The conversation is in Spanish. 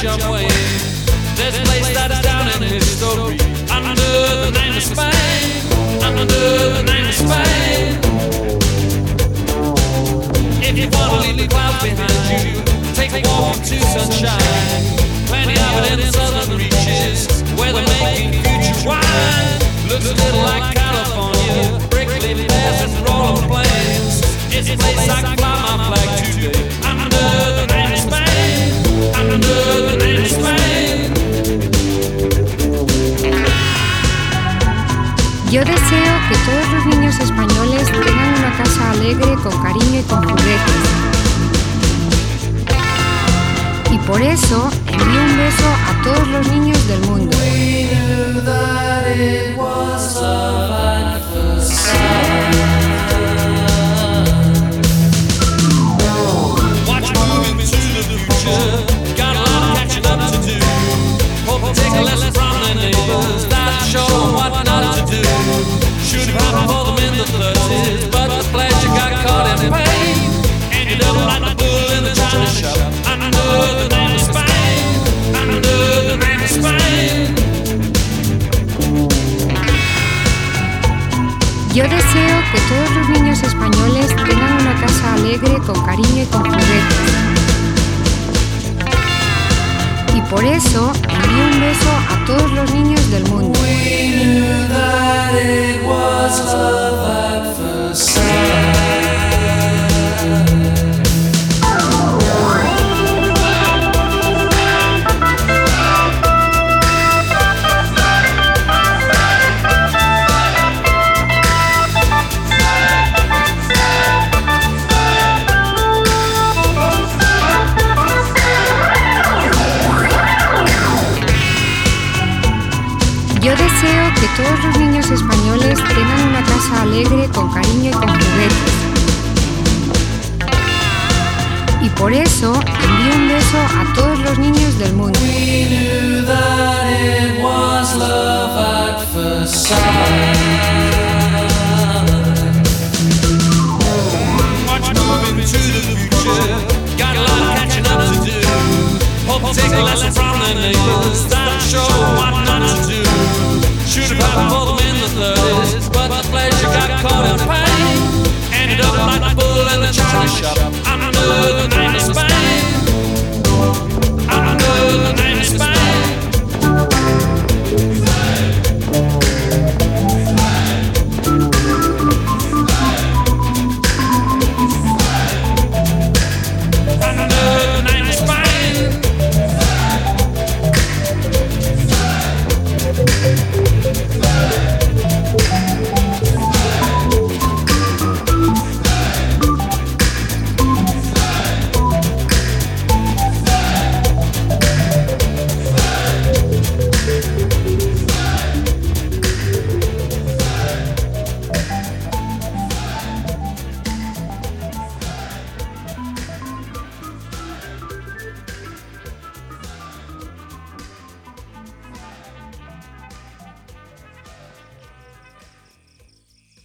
jump wave. There's a place that's down in history under the name of Spain, under the name of Spain. If you wanna leave the clouds behind you, take a walk into sunshine. Plenty of it in the southern reaches, where they're making future wine. Looks a little like California, prickly pears and rolling plains. It's a place I can Yo deseo que todos los niños españoles tengan una casa alegre, con cariño y con juguetes. Y por eso envío un beso a todos los niños del mundo. The take a lesson from their neighbors. That show what not to do. Should have happened for them in the 30s, but the pleasure got caught in pain. Ended up like the bull in the china shop. Under the name of Spain. Under the name of Spain. Yo deseo que todos los niños españoles tengan una casa alegre, con cariño y con juguetes. Y por eso envío un beso a todos los niños del mundo. Yo deseo que todos los niños españoles tengan una casa alegre, con cariño y con juguetes. Y por eso envío un beso a todos los niños del mundo. Watch I'm good.